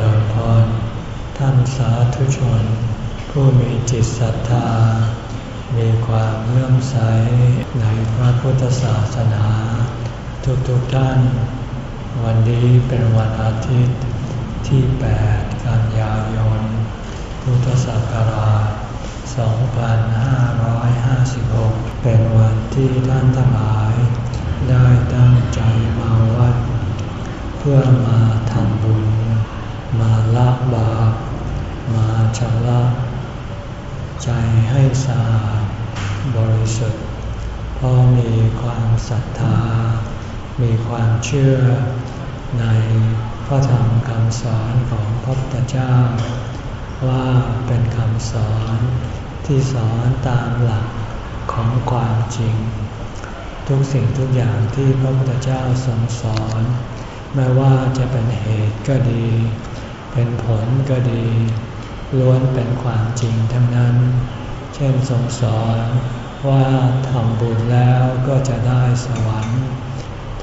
ริญพร ท่านสาธุชน ผู้มีจิตศรัทธา มีความเลื่อมใสในพระพุทธศาสนา ทุกๆทท่าน วันนี้เป็นวันอาทิตย์ที่ 8 กันยายน พุทธศักราช 2556 เป็นวันที่ท่านทั้งหลาย ได้ตั้งใจมาวัด เพื่อมา มาละบาปมาชำระใจให้สะอาดบริสุทธิ์เพราะมีความศรัทธา มีความเชื่อในพระธรรมคำสอนของพระพุทธเจ้า ว่าเป็นคำสอนที่สอนตามหลักของความจริง ทุกสิ่งทุกอย่างที่พระพุทธเจ้าทรงสอน ไม่ว่าจะเป็นเหตุก็ดี เป็นผลก็ดี ล้วนเป็นความจริงทั้งนั้น เช่นทรงสอนว่าทำบุญแล้วก็จะได้สวรรค์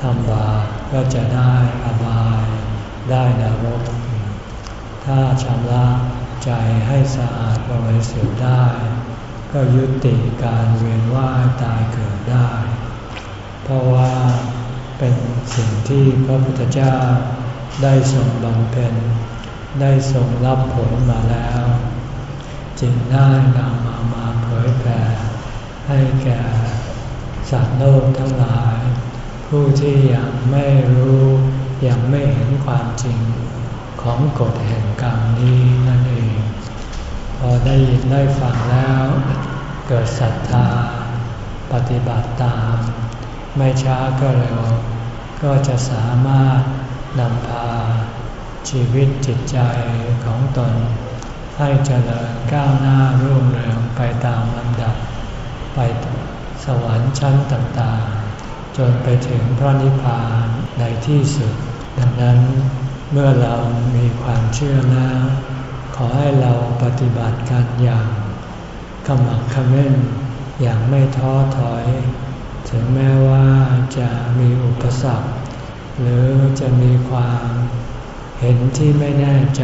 ทำบาปก็จะได้อบาย ได้นรก ถ้าชำระใจให้สะอาดบริสุทธิ์ได้ ก็ยุติการเวียนว่ายตายเกิดได้ เพราะว่าเป็นสิ่งที่พระพุทธเจ้าได้ทรงบำเพ็ญ ได้ทรงรับผลมาแล้ว จึงได้นำมามาเผยแผ่ให้แก่สัตว์โลกทั้งหลาย ผู้ที่ยังไม่รู้ยังไม่เห็นความจริงของกฎแห่งกรรมนี้นั่นเอง พอได้ยินได้ฟังแล้ว เกิดศรัทธา ปฏิบัติตาม ไม่ช้าก็เร็ว ก็จะสามารถนำพา ชีวิตจิตใจของตน ให้เจริญก้าวหน้ารุ่งเรืองไปตามลำดับ ไปสวรรค์ชั้นต่างๆ จนไปถึงพระนิพพานในที่สุด ดังนั้นเมื่อเรามีความเชื่อแล้วขอให้เราปฏิบัติกันอย่างขมักขม้นอย่างไม่ท้อถอย ถึงแม้ว่าจะมีอุปสรรค หรือจะมีความ เห็นที่ไม่แน่ใจ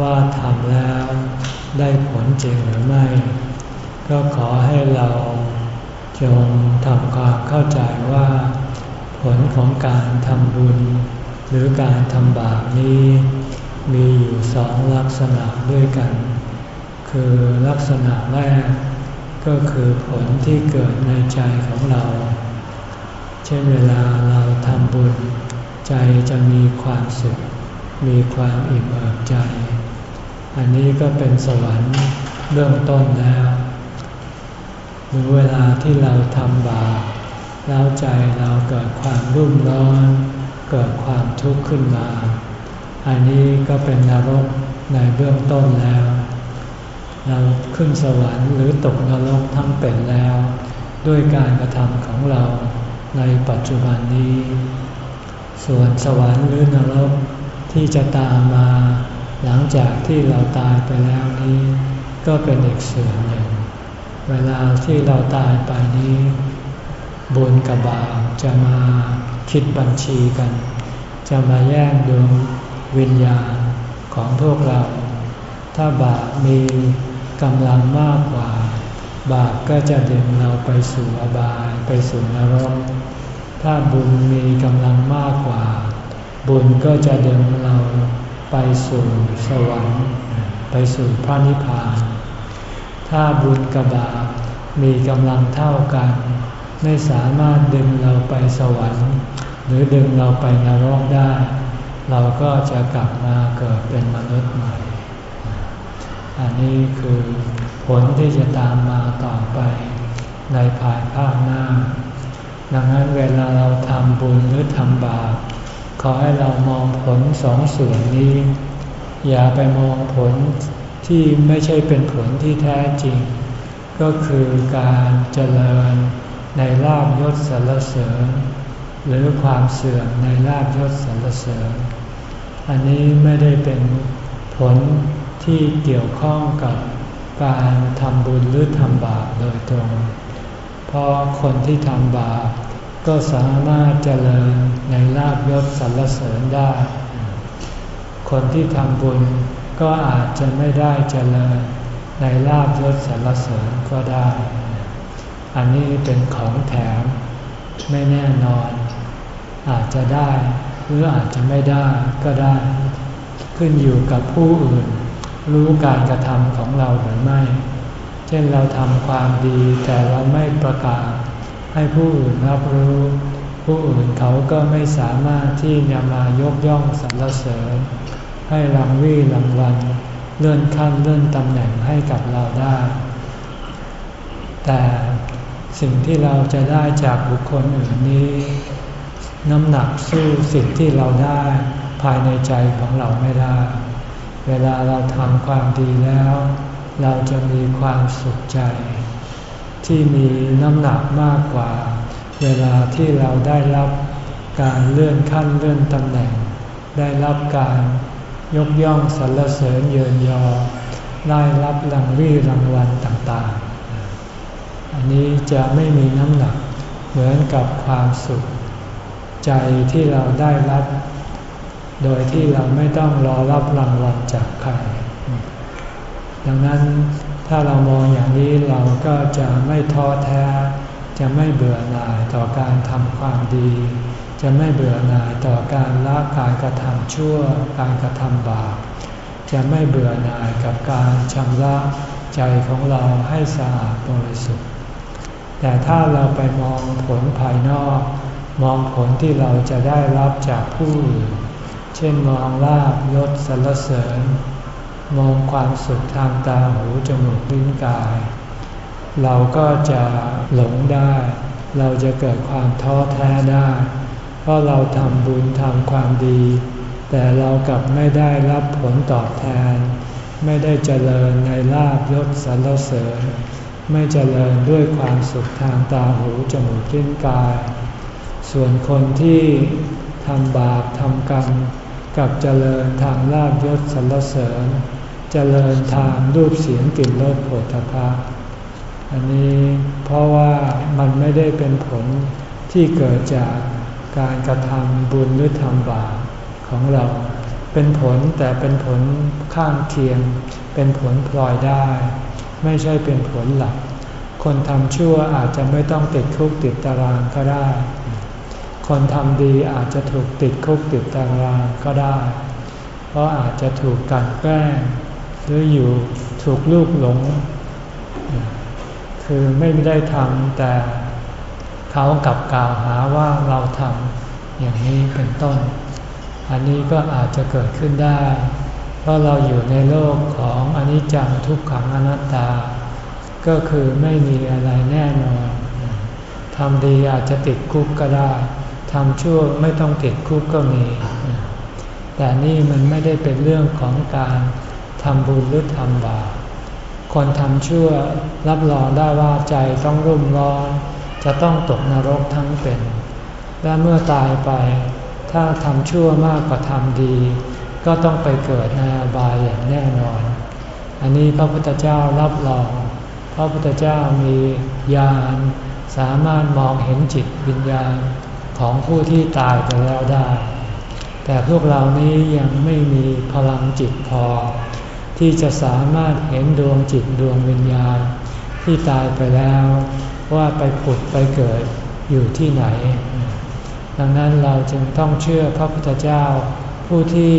ว่าทำแล้วได้ผลจริงหรือไม่ ก็ขอให้เราจงทำความเข้าใจว่า ผลของการทำบุญ หรือการทำบาปนี้ มีอยู่สองลักษณะด้วยกัน คือลักษณะแรกก็คือผลที่เกิดในใจของเรา เช่นเวลาเราทำบุญ ใจจะมีความสุข มีความอิ่มเอิบใจ อันนี้ก็เป็นสวรรค์เบื้องต้นแล้วหรือเวลาที่เราทำบาปแล้วใจเราเกิดความรุ่มร้อน เกิดความทุกข์ขึ้นมา อันนี้ก็เป็นนรกในเบื้องต้นแล้ว เราขึ้นสวรรค์หรือตกนรกทั้งเป็นแล้ว ด้วยการกระทำของเราในปัจจุบันนี้ ส่วนสวรรค์หรือนรก ที่จะตามมาหลังจากที่เราตายไปแล้วนี้ ก็เป็นอีกส่วนหนึ่ง เวลาที่เราตายไปนี้ บุญกับบาปจะมาคิดบัญชีกัน จะมาแย่งดวงวิญญาณของพวกเรา ถ้าบาปมีกำลังมากกว่า บาปก็จะดึงเราไปสู่อบายไปสู่นรก ถ้าบุญมีกำลังมากกว่า บุญก็จะดึงเราไปสู่สวรรค์ ไปสู่พระนิพพาน ถ้าบุญกับบาปมีกำลังเท่ากัน ไม่สามารถดึงเราไปสวรรค์ หรือดึงเราไปนรกได้ เราก็จะกลับมาเกิดเป็นมนุษย์ใหม่ อันนี้คือผลที่จะตามมาต่อไปในภายภาคหน้า ดังนั้นเวลาเราทำบุญหรือทำบาป ขอให้เรามองผลสองส่วนนี้ อย่าไปมองผลที่ไม่ใช่เป็นผลที่แท้จริง ก็คือการเจริญในลาบยศสรรเสริญ หรือความเสื่อมในลาบยศสรรเสริญ อันนี้ไม่ได้เป็นผลที่เกี่ยวข้องกับการทำบุญหรือทำบาปโดยตรง เพราะคนที่ทำบาป ก็สามารถเจริญในลาบยศสรรเสริญได้ คนที่ทำบุญก็อาจจะไม่ได้เจริญในลาบยศสรรเสริญก็ได้ อันนี้เป็นของแถมไม่แน่นอน อาจจะได้หรืออาจจะไม่ได้ก็ได้ ขึ้นอยู่กับผู้อื่น รู้การกระทำของเราหรือไม่ เช่นเราทำความดีแต่เราไม่ประกาศ ให้ผู้อื่นรับรู้ ผู้อื่นเขาก็ไม่สามารถที่จะมายกย่องสรรเสริญ ให้รางวี่รางวัลเลื่อนขั้นเลื่อนตำแหน่งให้กับเราได้ แต่สิ่งที่เราจะได้จากบุคคลอื่นนี้ น้ำหนักสู้สิ่งที่เราได้ภายในใจของเราไม่ได้ เวลาเราทำความดีแล้ว เราจะมีความสุขใจ ที่มีน้ำหนักมากกว่า เวลาที่เราได้รับการเลื่อนขั้นเลื่อนตำแหน่ง ได้รับการยกย่องสรรเสริญเยินยอ ได้รับรางวี่รางวัลต่างๆ อันนี้จะไม่มีน้ำหนักเหมือนกับความสุข ใจที่เราได้รับ โดยที่เราไม่ต้องรอรับรางวัลจากใครดังนั้น ถ้าเรามองอย่างนี้เราก็จะไม่ท้อแท้ จะไม่เบื่อหน่ายต่อการทำความดี จะไม่เบื่อหน่ายต่อการละการกระทำชั่ว การกระทำบาป จะไม่เบื่อหน่ายกับการชำระใจของเราให้สะอาดบริสุทธิ์ แต่ถ้าเราไปมองผลภายนอก มองผลที่เราจะได้รับจากผู้อื่น เช่นมองลาบยศสรรเสริญ มองความสุขทางตาหูจมูกลิ้นกาย เราก็จะหลงได้ เราจะเกิดความท้อแท้ได้ เพราะเราทำบุญทำความดี แต่เรากลับไม่ได้รับผลตอบแทน ไม่ได้เจริญในลาบยศสรรเสริญ ไม่เจริญด้วยความสุขทางตาหูจมูกลิ้นกาย ส่วนคนที่ทำบาปทำกรรมกับเจริญทางลาบยศสรรเสริญ เจริญทางรูปเสียงกลิ่นรสโผฏฐะอันนี้เพราะว่ามันไม่ได้เป็นผลที่เกิดจากการกระทำบุญหรือทำบาปของเรา เป็นผลแต่เป็นผลข้างเคียง เป็นผลพลอยได้ ไม่ใช่เป็นผลหลัก คนทำชั่วอาจจะไม่ต้องติดคุกติดตารางก็ได้ คนทำดีอาจจะถูกติดคุกติดตารางก็ได้ เพราะอาจจะถูกกันแกล้ง หรืออยู่ถูกลูกหลง คือไม่ได้ทำแต่เขากลับกล่าวหาว่าเราทำอย่างนี้เป็นต้น อันนี้ก็อาจจะเกิดขึ้นได้ เพราะเราอยู่ในโลกของอนิจจังทุกขังอนัตตา ก็คือไม่มีอะไรแน่นอนทำดีอาจจะติดคุกก็ได้ทำชั่วไม่ต้องติดคุกก็มี แต่นี่มันไม่ได้เป็นเรื่องของการ ทำบุญหรือทำบาปคนทำชั่วรับรองได้ว่าใจต้องรุ่มร้อน จะต้องตกนรกทั้งเป็น และเมื่อตายไป ถ้าทำชั่วมากกว่าทำดี ก็ต้องไปเกิดในอบายอย่างแน่นอน อันนี้พระพุทธเจ้ารับรอง พระพุทธเจ้ามีญาณสามารถมองเห็นจิตวิญญาณของผู้ที่ตายไปแล้วได้ แต่พวกเรานี้ยังไม่มีพลังจิตพอ ที่จะสามารถเห็นดวงจิตดวงวิญญาณ ที่ตายไปแล้วว่าไปผุดไปเกิดอยู่ที่ไหน ดังนั้นเราจึงต้องเชื่อพระพุทธเจ้า ผู้ที่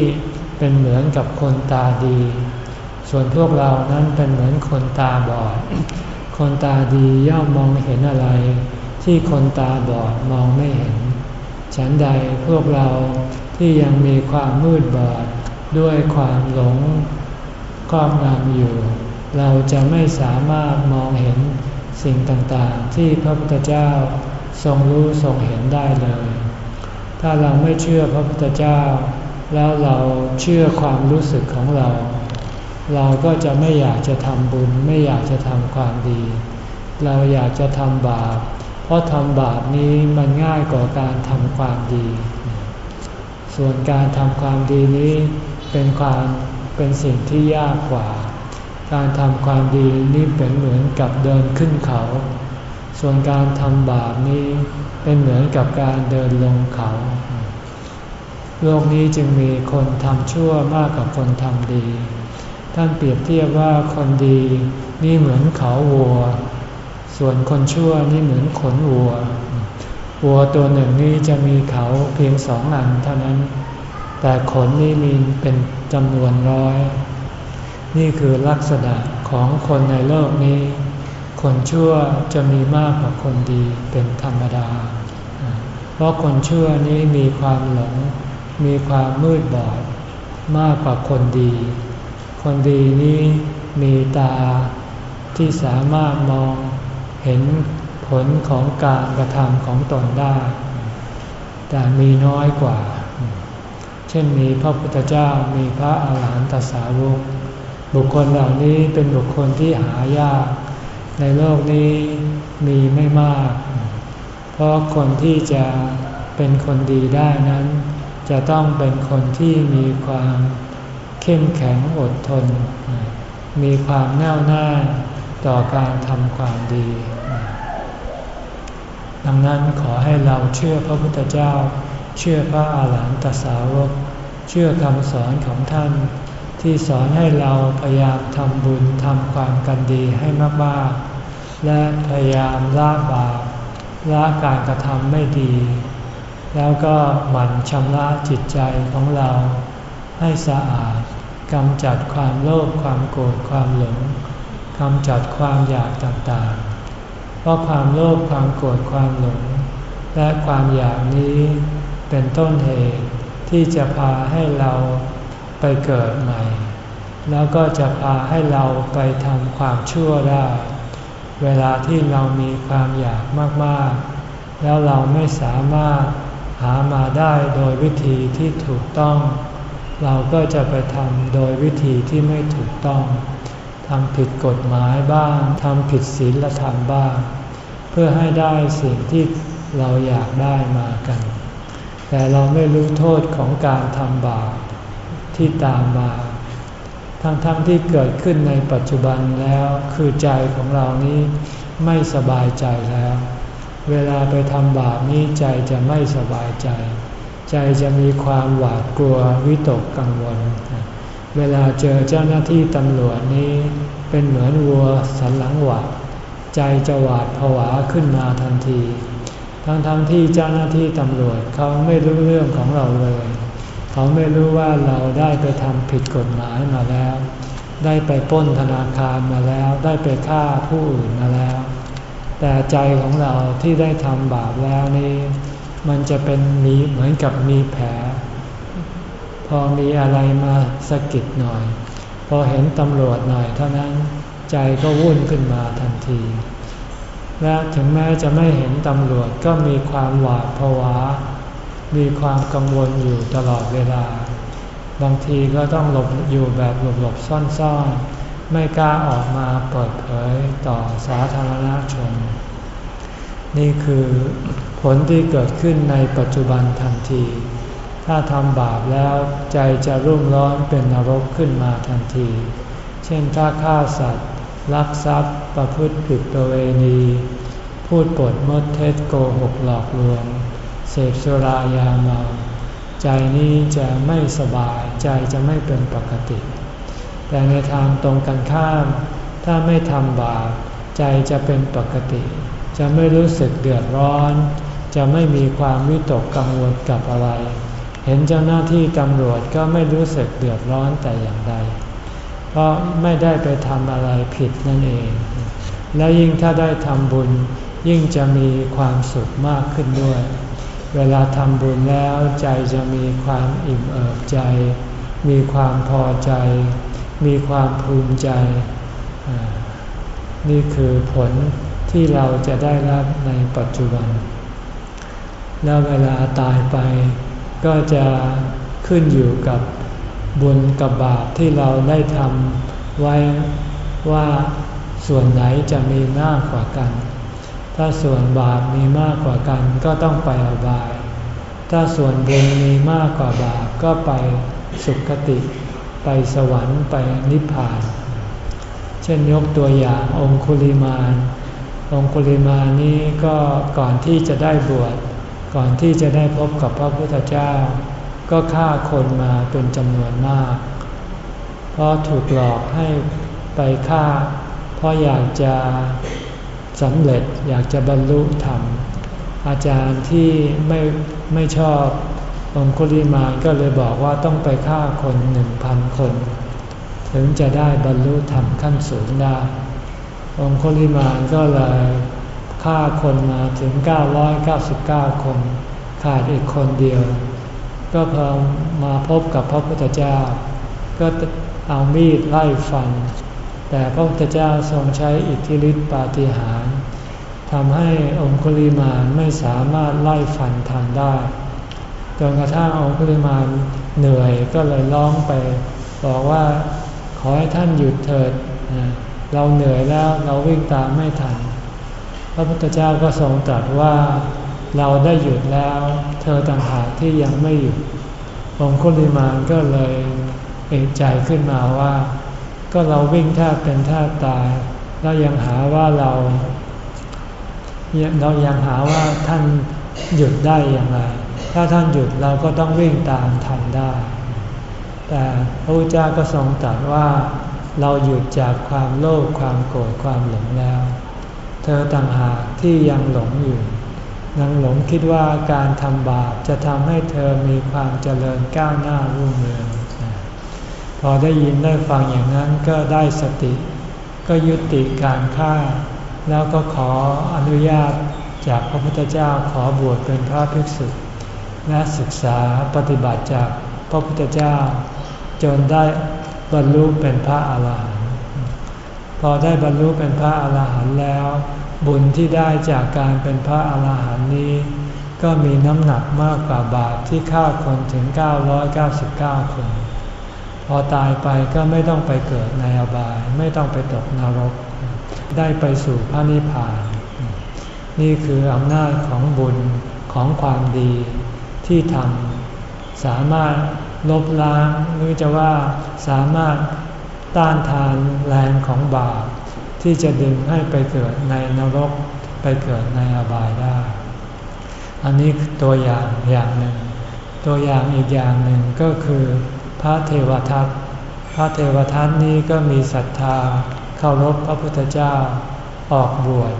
เป็นเหมือนกับคนตาดี ส่วนพวกเรานั้นเป็นเหมือนคนตาบอด คนตาดีย่อมมองเห็นอะไร ที่คนตาบอดมองไม่เห็น ฉันใดพวกเราที่ยังมีความมืดบอดด้วยความหลง รอบงำอยู่ เราจะไม่สามารถมองเห็นสิ่งต่างๆ ที่พระพุทธเจ้าทรงรู้ทรงเห็นได้เลย ถ้าเราไม่เชื่อพระพุทธเจ้า แล้วเราเชื่อความรู้สึกของเรา เราก็จะไม่อยากจะทำบุญไม่อยากจะทำความดี เราอยากจะทำบาป เพราะทำบาปนี้มันง่ายกว่าการทำความดี ส่วนการทำความดีนี้เป็นความ เป็นสิ่งที่ยากกว่า การทำความดีนี่เป็นเหมือนกับเดินขึ้นเขา ส่วนการทำบาปนี้เป็นเหมือนกับการเดินลงเขา โลกนี้จึงมีคนทำชั่วมากกว่าคนทำดี ท่านเปรียบเทียบว่าคนดีนี่เหมือนเขาวัว ส่วนคนชั่วนี่เหมือนขนวัว วัวตัวหนึ่งนี่จะมีเขาเพียงสองอันเท่านั้น แต่ขนนี่มีเป็นจำนวนร้อย นี่คือลักษณะของคนในโลกนี้ คนชั่วจะมีมากกว่าคนดีเป็นธรรมดา เพราะคนชั่วนี้มีความหลง มีความมืดบอด มากกว่าคนดี คนดีนี้มีตาที่สามารถมองเห็นผลของการกระทำของตนได้ แต่มีน้อยกว่า ช่นมีพระพุทธเจ้ามีพระอาหารหันตสาวก บุคคลเหล่านี้เป็นบุคคลที่หายาก ในโลกนี้มีไม่มาก เพราะคนที่จะเป็นคนดีได้นั้น จะต้องเป็นคนที่มีความเข้มแข็งอดทน มีความแน่วแน่ต่อการทำความดี ดังนั้นขอให้เราเชื่อพระพุทธเจ้า เชื่อพระอาหารหันตสาวก เชื่อคำสอนของท่าน ที่สอนให้เราพยายามทำบุญทำความกันดีให้มากๆ และพยายามละบาปละการกระทำไม่ดี แล้วก็หมั่นชำระจิตใจของเรา ให้สะอาดกำจัดความโลภความโกรธความหลงกำจัดความอยากต่างๆ เพราะความโลภความโกรธความหลง และความอยากนี้ เป็นต้นเหตุที่จะพาให้เราไปเกิดใหม่ แล้วก็จะพาให้เราไปทำความชั่วได้ เวลาที่เรามีความอยากมากๆ แล้วเราไม่สามารถหามาได้โดยวิธีที่ถูกต้อง เราก็จะไปทำโดยวิธีที่ไม่ถูกต้องทำผิดกฎหมายบ้างทำผิดศีลธรรมบ้าง เพื่อให้ได้สิ่งที่เราอยากได้มากัน แต่เราไม่รู้โทษของการทำบาปที่ตามมา ทั้งๆทที่เกิดขึ้นในปัจจุบันแล้วคือใจของเรานี้ไม่สบายใจแล้ว เวลาไปทำบาปนี้ใจจะไม่สบายใจ ใจจะมีความหวาดกลัววิตกกังวล เวลาเจอเจ้าหน้าที่ตำรวจนี้เป็นเหมือนวัวสันหลังหวาดใจจะหวาดผวาขึ้นมาทันที ทั้งๆทที่เจ้าหน้าที่ตำรวจเขาไม่รู้เรื่องของเราเลย เขาไม่รู้ว่าเราได้ไปทำผิดกฎหมายมาแล้ว ได้ไปป้นธนาคารมาแล้ว ได้ไปฆ่าผู้อื่นมาแล้ว แต่ใจของเราที่ได้ทำบาปแล้วนี่มันจะเป็นมีเหมือนกับมีแผล พอมีอะไรมาสะกิดหน่อย พอเห็นตำรวจหน่อยเท่านั้น ใจก็วุ่นขึ้นมาทันที และถึงแม้จะไม่เห็นตำรวจก็มีความหวาดผวา มีความกังวลอยู่ตลอดเวลา บางทีก็ต้องหลบอยู่แบบหลบหลบซ่อนๆ ไม่กล้าออกมาเปิดเผยต่อสาธารณชน นี่คือผลที่เกิดขึ้นในปัจจุบันทันที ถ้าทำบาปแล้วใจจะรุ่มร้อนเป็นนรกขึ้นมาทันที เช่นถ้าฆ่าสัตว์ ลักทรัพย์ประพฤติผิดประเวณี พูดปดมดเท็จโกหกหลอกลวง เสพสุรายาเมา ใจนี้จะไม่สบายใจจะไม่เป็นปกติ แต่ในทางตรงกันข้าม ถ้าไม่ทำบาปใจจะเป็นปกติ จะไม่รู้สึกเดือดร้อน จะไม่มีความวิตกกังวลกับอะไร เห็นเจ้าหน้าที่ตำรวจก็ไม่รู้สึกเดือดร้อนแต่อย่างใด เพราะไม่ได้ไปทำอะไรผิดนั่นเอง และยิ่งถ้าได้ทำบุญ ยิ่งจะมีความสุขมากขึ้นด้วย เวลาทำบุญแล้วใจจะมีความอิ่มเอิบใจ มีความพอใจ มีความภูมิใจ นี่คือผลที่เราจะได้รับในปัจจุบัน แล้วเวลาตายไปก็จะขึ้นอยู่กับ บุญกับบาปที่เราได้ทำไว้ว่าส่วนไหนจะมีมากกว่ากัน ถ้าส่วนบาปมีมากกว่ากันก็ต้องไปอบาย ถ้าส่วนบุญมีมากกว่าบาปก็ไปสุคติ ไปสวรรค์ไปนิพพาน เช่นยกตัวอย่างองคุลิมานองคุลิมานี้ก็ก่อนที่จะได้บวช ก่อนที่จะได้พบกับพระพุทธเจ้า ก็ฆ่าคนมาเป็นจำนวนมาก เพราะถูกหลอกให้ไปฆ่า เพราะอยากจะสำเร็จอยากจะบรรลุธรรม อาจารย์ที่ไม่ไม่ชอบองคุลิมานก็เลยบอกว่าต้องไปฆ่าคนหนึ่งพันคน ถึงจะได้บรรลุธรรมขั้นสูงได้ องคุลิมานก็เลยฆ่าคนมาถึง 999 คน ขาดอีกคนเดียว ก็พอมาพบกับพระพุทธเจ้า ก็เอามีดไล่ฟัน แต่พระพุทธเจ้าทรงใช้อิทธิฤทธิปาฏิหาริย์ทำให้องคุลิมานไม่สามารถไล่ฟันทันได้จนกระทั่งองคุลิมานเหนื่อยก็เลยร้องไป บอกว่าขอให้ท่านหยุดเถิด เราเหนื่อยแล้วเราวิ่งตามไม่ทัน พระพุทธเจ้าก็ทรงตรัสว่าเราได้หยุดแล้ว เธอต่างห ที่ยังไม่หยุดองคุลิมานก็เลยเอกใจขึ้นมาว่า ก็เราวิ่งแทบเป็นแทบตาย แล้วยังหาว่าเรา เรายังหาว่าท่านหยุดได้อย่างไร ถ้าท่านหยุดเราก็ต้องวิ่งตามทันได้ แต่พระพุทธเจ้าก็ทรงตรัสว่าเราหยุดจากความโลภความโกรธความหลงแล้ว เธอต่างหากที่ยังหลงอยู่ ยังหลงคิดว่าการทำบาปจะทำให้เธอมีความเจริญก้าวหน้ารุ่งเรือง พอได้ยินได้ฟังอย่างนั้นก็ได้สติ ก็ยุติการฆ่า แล้วก็ขออนุญาตจากพระพุทธเจ้าขอบวชเป็นพระภิกษุและศึกษาปฏิบัติจากพระพุทธเจ้า จนได้บรรลุเป็นพระอาหารหันต์พอได้บรรลุเป็นพระอาหารหันต์แล้ว บุญที่ได้จากการเป็นพระอาหารหันต์นี้ ก็มีน้ำหนักมากกว่าบาปที่ฆ่าคนถึง 999 คน พอตายไปก็ไม่ต้องไปเกิดในอบาย ไม่ต้องไปตกนรก ได้ไปสู่พระนิพพาน นี่คืออำนาจของบุญของความดีที่ทำสามารถลบล้างหรือจะว่าสามารถต้านทานแรงของบาป ที่จะดึงให้ไปเกิดในนรกไปเกิดในอบายได้ อันนี้ตัวอย่างอย่างหนึ่ง ตัวอย่างอีกอย่างหนึ่งก็คือพระเทวทัตพระเทวทัตนี้ก็มีศรัทธาเคารพพระพุทธเจ้าออกบวช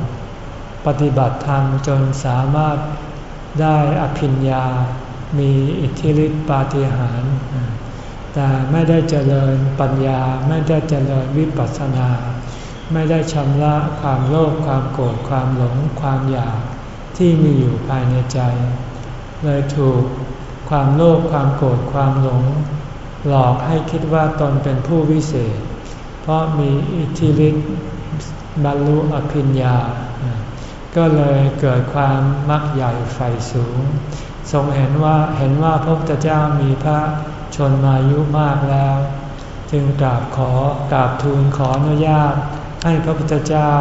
ปฏิบัติธรรมจนสามารถได้อภิญญา มีอิทธิฤทธิปาฏิหาริย์แต่ไม่ได้เจริญปัญญาไม่ได้เจริญวิปัสสนา ไม่ได้ชำระความโลภความโกรธความหลงความอยากที่มีอยู่ภายในใจ เลยถูกความโลภความโกรธความหลง หลอกให้คิดว่าตนเป็นผู้วิเศษ เพราะมีอิทธิฤทธิ์บรรลุอภิญญา ก็เลยเกิดความมักใหญ่ไฟสูง ทรงเห็นว่าเห็นว่าพระพุทธเจ้ามีพระชนมายุมากแล้ว จึงกราบขอกราบทูลขออนุญาต ให้พระพุทธเจ้า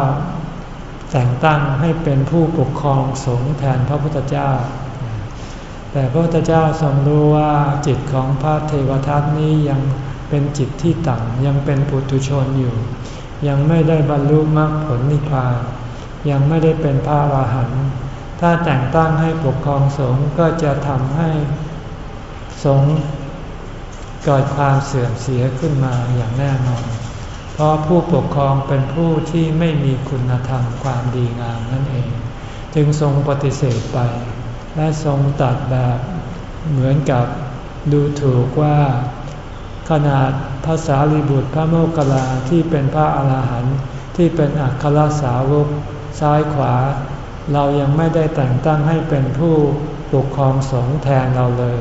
แต่งตั้งให้เป็นผู้ปกครองสงฆ์แทนพระพุทธเจ้า แต่พระพุทธเจ้าทรงรู้ว่าจิตของพระเทวทัตนี้ยังเป็นจิตที่ต่ำยังเป็นปุถุชนอยู่ ยังไม่ได้บรรลุมรรคผลนิพพาน ยังไม่ได้เป็นพระอรหันต์ถ้าแต่งตั้งให้ปกครองสงฆ์ก็จะทำให้สงฆ์เกิดความเสื่อมเสียขึ้นมาอย่างแน่นอน เพราะผู้ปกครองเป็นผู้ที่ไม่มีคุณธรรมความดีงามนั่นเอง จึงทรงปฏิเสธไป และทรงตัดแบบเหมือนกับดูถูกว่า ขนาดภาษาลิบุตรพระโมคคัลลาที่เป็นพระอาหารหันต์ที่เป็นอัครสาวกซ้ายขวา เรายังไม่ได้แต่งตั้งให้เป็นผู้ปกครองสงฆ์แทนเราเลย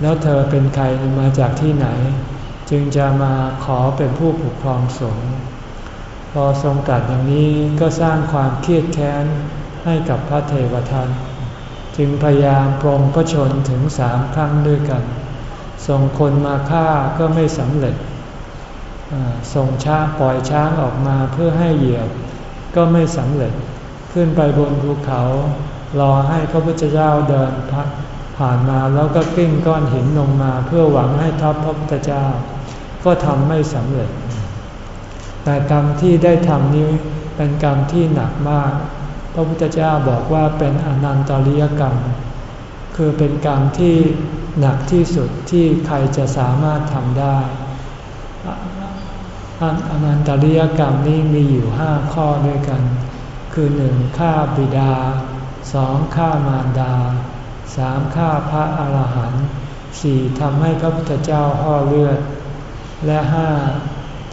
แล้วเธอเป็นใครมาจากที่ไหน จึงจะมาขอเป็นผู้ปกครองสงฆ์พอทรงตัดอย่างนี้ก็สร้างความเครียดแค้นให้กับพระเทวทัตจึงพยายามปรงพระชนถึงสามครั้งด้วยกัน ส่งคนมาฆ่าก็ไม่สำเร็จ ส่งช้าปล่อยช้างออกมาเพื่อให้เหยียบ ก็ไม่สำเร็จ ขึ้นไปบนภูเขา รอให้พระพุทธเจ้าเดินผ่านมาแล้วก็กิ้งก้อนหินลงมาเพื่อหวังให้ทับพระพุทธเจ้า ก็ทำไม่สำเร็จ แต่กรรมที่ได้ทำนี้เป็นกรรมที่หนักมาก พระพุทธเจ้าบอกว่าเป็นอนันตริยกรรม คือเป็นกรรมที่หนักที่สุดที่ใครจะสามารถทำได้อนันตริยกรรมนี้มีอยู่ห้าข้อด้วยกัน คือหนึ่งฆ่าบิดาสองฆ่ามารดาสามฆ่าพระอาหารหันต์สี่ทำให้พระพุทธเจ้าห่อเลือด และห้า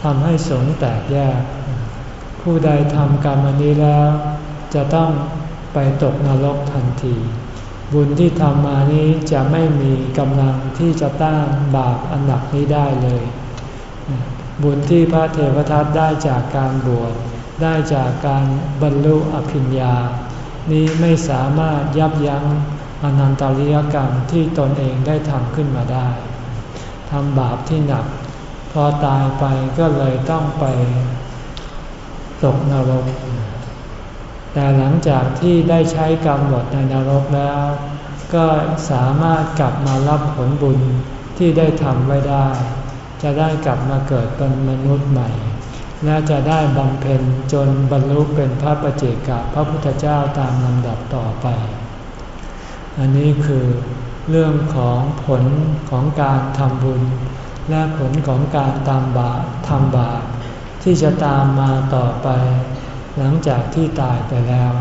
ทำให้สงแตกแยก ผู้ใดทำกรรมนี้แล้ว จะต้องไปตกนรกทันที บุญที่ทำมานี้จะไม่มีกำลังที่จะต้านบาปอันหนักนี้ได้เลย บุญที่พระเทวทัตได้จากการบวชได้จากการบรรลุอภิญญา นี้ไม่สามารถยับยั้งอนันตริยกรรมที่ตนเองได้ทำขึ้นมาได้ทำบาปที่หนัก พอตายไปก็เลยต้องไปตกนรก แต่หลังจากที่ได้ใช้กรรมหมดในนรกแล้ว ก็สามารถกลับมารับผลบุญที่ได้ทำไว้ได้ จะได้กลับมาเกิดเป็นมนุษย์ใหม่ และจะได้บำเพ็ญจนบรรลุเป็นพระประเจกับพระพุทธเจ้าตามลำดับต่อไป อันนี้คือเรื่องของผลของการทำบุญ และผลของการตามบาปทำบาปที่จะตามมาต่อไป หลังจากที่ตายไปแล้ว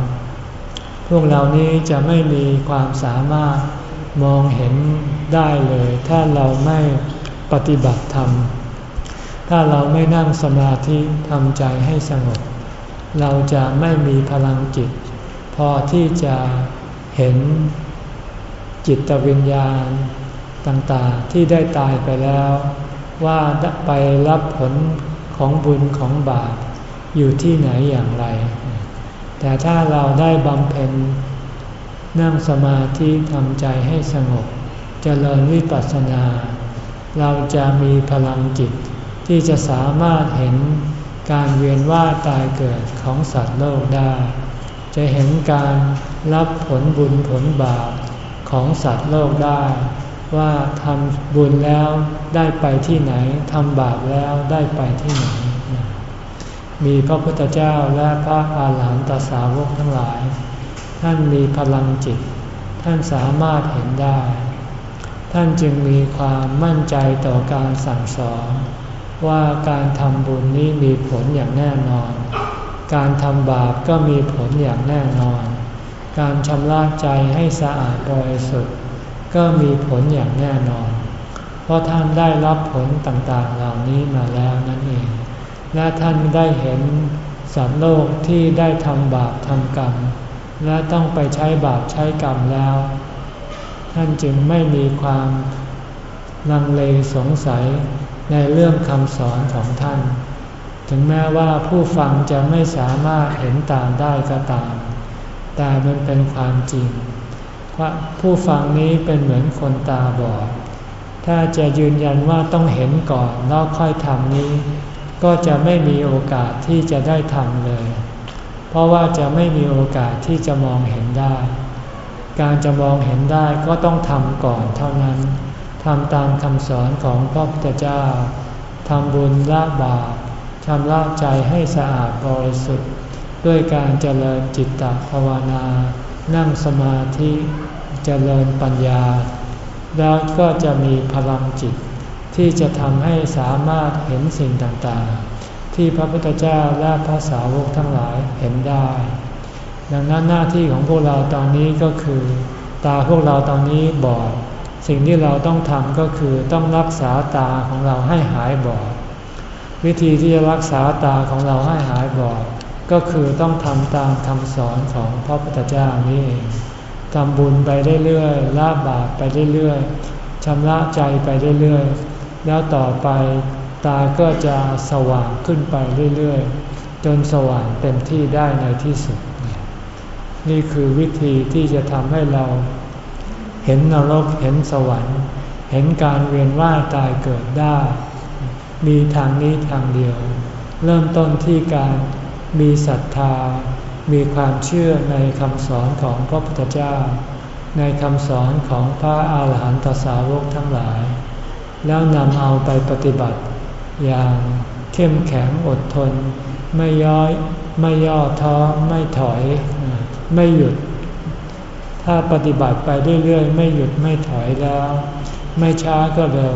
พวกเรานี้จะไม่มีความสามารถมองเห็นได้เลย ถ้าเราไม่ปฏิบัติธรรม ถ้าเราไม่นั่งสมาธิทำใจให้สงบ เราจะไม่มีพลังจิต พอที่จะเห็นจิตวิญญาณ ต่างๆที่ได้ตายไปแล้ว ว่าไปรับผลของบุญของบาปอยู่ที่ไหนอย่างไร แต่ถ้าเราได้บำเพ็ญนั่งสมาธิทำใจให้สงบจเจริญวิปัสสนา เราจะมีพลังจิตที่จะสามารถเห็นการเวียนว่ายตายเกิดของสัตว์โลกได้ จะเห็นการรับผลบุญผลบาปของสัตว์โลกได้ ว่าทำบุญแล้วได้ไปที่ไหนทำบาปแล้วได้ไปที่ไหน มีพระพุทธเจ้าและพระอาหารหันตสาวกทั้งหลาย ท่านมีพลังจิต ท่านสามารถเห็นได้ ท่านจึงมีความมั่นใจต่อการสั่งสอนว่าการทำบุญนี้มีผลอย่างแน่นอน การทำบาปก็มีผลอย่างแน่นอน การชำระใจให้สะอาดบริสุทธิ์ ก็มีผลอย่างแน่นอน เพราะท่านได้รับผลต่างๆเหล่านี้มาแล้วนั่นเอง และท่านได้เห็นสัตว์โลกที่ได้ทำบาปทำกรรม และต้องไปใช้บาปใช้กรรมแล้ว ท่านจึงไม่มีความลังเลสงสัยในเรื่องคำสอนของท่าน ถึงแม้ว่าผู้ฟังจะไม่สามารถเห็นตามได้ก็ตาม แต่มันเป็นความจริง ว่าผู้ฟังนี้เป็นเหมือนคนตาบอด ถ้าจะยืนยันว่าต้องเห็นก่อนแล้วค่อยทำนี้ ก็จะไม่มีโอกาสที่จะได้ทำเลย เพราะว่าจะไม่มีโอกาสที่จะมองเห็นได้ การจะมองเห็นได้ก็ต้องทำก่อนเท่านั้นทำตามคำสอนของพระพุทธเจ้าทำบุญละบาปชำระใจให้สะอาดบริสุทธิ์ ด้วยการเจริญจิตตภาวนา นั่งสมาธิ เจริญปัญญา แล้วก็จะมีพลังจิต ที่จะทำให้สามารถเห็นสิ่งต่างๆ ที่พระพุทธเจ้าและพระสาวกทั้งหลายเห็นได้ ดังนั้นหน้าที่ของพวกเราตอนนี้ก็คือ ตาพวกเราตอนนี้บอด สิ่งที่เราต้องทำก็คือต้องรักษาตาของเราให้หายบอด วิธีที่จะรักษาตาของเราให้หายบอดก็คือต้องทำตามคำสอนของพระพุทธเจ้านี่เอง ทำบุญไปเรื่อยๆละบาปไปเรื่อยๆชำระใจไปเรื่อยๆ แล้วต่อไปตาก็จะสว่างขึ้นไปเรื่อยๆ จนสว่างเต็มที่ได้ในที่สุด นี่คือวิธีที่จะทำให้เรา เห็นนรกเห็นสวรรค์ เห็นการเวียนว่ายตายเกิดได้ มีทางนี้ทางเดียว เริ่มต้นที่การมีศรัทธา มีความเชื่อในคำสอนของพระพุทธเจ้า ในคำสอนของพระอาหารหันตสาวกทั้งหลาย แล้วนำเอาไปปฏิบัติ อย่างเข้มแข็งอดทน ไม่ย้อยไม่ย่อท้อไม่ถอย ไม่หยุด ถ้าปฏิบัติไปเรื่อยๆ ไม่หยุดไม่ถอยแล้ว ไม่ช้าก็เร็ว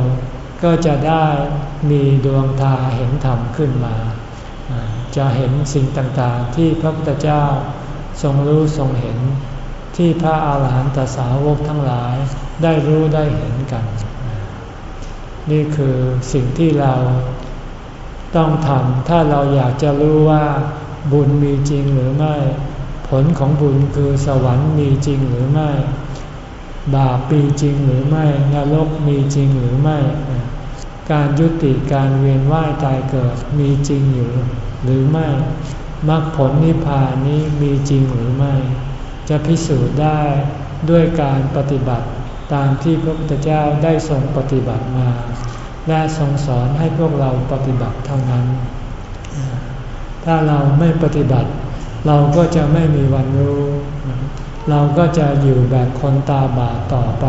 ก็จะได้มีดวงตาเห็นธรรมขึ้นมา จะเห็นสิ่งต่างๆ ที่พระพุทธเจ้าทรงรู้ทรงเห็น ที่พระอาหารหันตสาวกทั้งหลายได้รู้ได้เห็นกัน นี่คือสิ่งที่เราต้องทำถ้าเราอยากจะรู้ว่าบุญมีจริงหรือไม่ ผลของบุญคือสวรรค์มีจริงหรือไม่ บาปมีจริงหรือไม่นรกมีจริงหรือไม่ การยุติการเวียนว่ายตายเกิดมีจริงอยู่ หรือไม่มรรคผลนิพพานนี้มีจริงหรือไม่ จะพิสูจน์ได้ด้วยการปฏิบัติตามที่พระพุทธเจ้าได้ทรงปฏิบัติมา และทรงสอนให้พวกเราปฏิบัติเท่านั้น ถ้าเราไม่ปฏิบัติ เราก็จะไม่มีวันรู้ เราก็จะอยู่แบบคนตาบาดต่อไป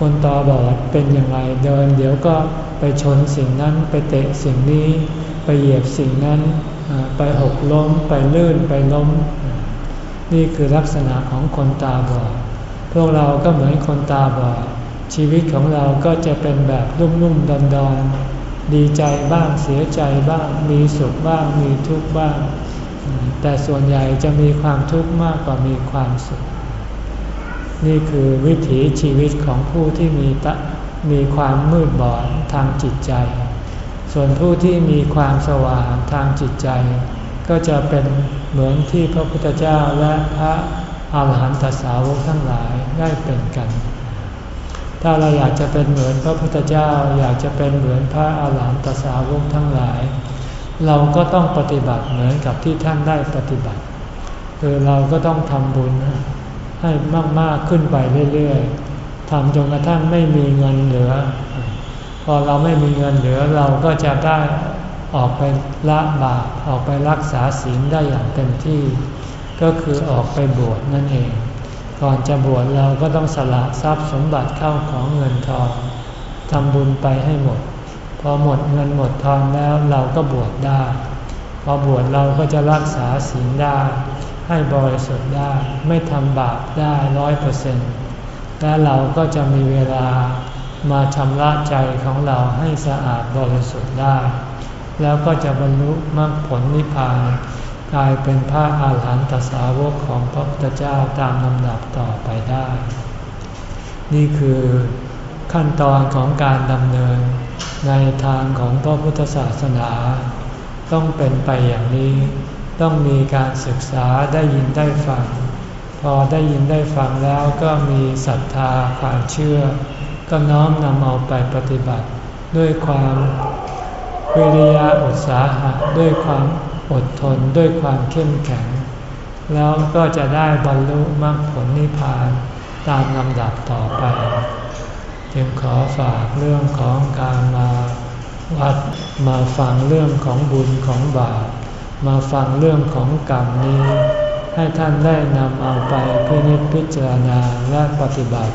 คนตาบอดเป็นอย่างไรเดิน เดี๋ยวก็ไปชนสิ่งนั้นไปเตะสิ่งนี้ ไปเหยียบสิ่งนั้นไปหกล้มไปลื่นไปล้ม นี่คือลักษณะของคนตาบอดพวกเราก็เหมือนคนตาบอดชีวิตของเราก็จะเป็นแบบรุ่มๆดอนๆ ดีใจบ้างเสียใจบ้าง มีสุขบ้างมีทุกข์บ้าง แต่ส่วนใหญ่จะมีความทุกข์มากกว่ามีความสุข นี่คือวิถีชีวิตของผู้ที่มีตะมีความมืดบอดทางจิตใจ ส่วนผู้ที่มีความสว่างทางจิตใจ ก็จะเป็นเหมือนที่พระพุทธเจ้าและพระอาหารหันตสาวกทั้งหลายได้เป็นกัน ถ้าเราอยากจะเป็นเหมือนพระพุทธเจ้าอยากจะเป็นเหมือนพระอาหารหันตสาวกทั้งหลาย เราก็ต้องปฏิบัติเหมือนกับที่ท่านได้ปฏิบัติ คือเราก็ต้องทำบุญให้มากๆขึ้นไปเรื่อยๆทำจนกระทั่งไม่มีเงินเหลือ พอเราไม่มีเงินเหลือเราก็จะได้ออกไปละบาปออกไปรักษาศีลได้อย่างเต็มที่ ก็คือออกไปบวชนั่นเอง ก่อนจะบวชเราก็ต้องสละทรัพย์สมบัติเข้าของเงินทองทำบุญไปให้หมด พอหมดเงินหมดทองแล้วเราก็บวชได้ พอบวชเราก็จะรักษาศีลได้ ให้บริสุทธิ์ได้ไม่ทำบาปได้ร้อยเปอร์เซ็นต์และเราก็จะมีเวลา มาชำระใจของเราให้สะอาดบริสุทธิ์ได้ แล้วก็จะบรรลุมรรคผลนิพพานกลายเป็นพระอาหารหันตสาวกของพระพุทธเจ้าตามลำดับต่อไปได้ นี่คือขั้นตอนของการดำเนินในทางของพระพุทธศาสนา ต้องเป็นไปอย่างนี้ ต้องมีการศึกษาได้ยินได้ฟัง พอได้ยินได้ฟังแล้วก็มีศรัทธาความเชื่อ ก็น้อมนำเอาไปปฏิบัติ ด้วยความวิริยะอุตสาหะด้วยความอดทนด้วยความเข้มแข็ง แล้วก็จะได้บรรลุมรรคผลนิพพานตามลำดับต่อไป จึงขอฝากเรื่องของการมาวัดมาฟังเรื่องของบุญของบาปมาฟังเรื่องของกรรมนี้ ให้ท่านได้นำเอาไปพินิจพิจารณาและปฏิบัติ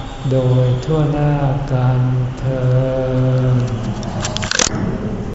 โดยทั่วหน้ากันเธอ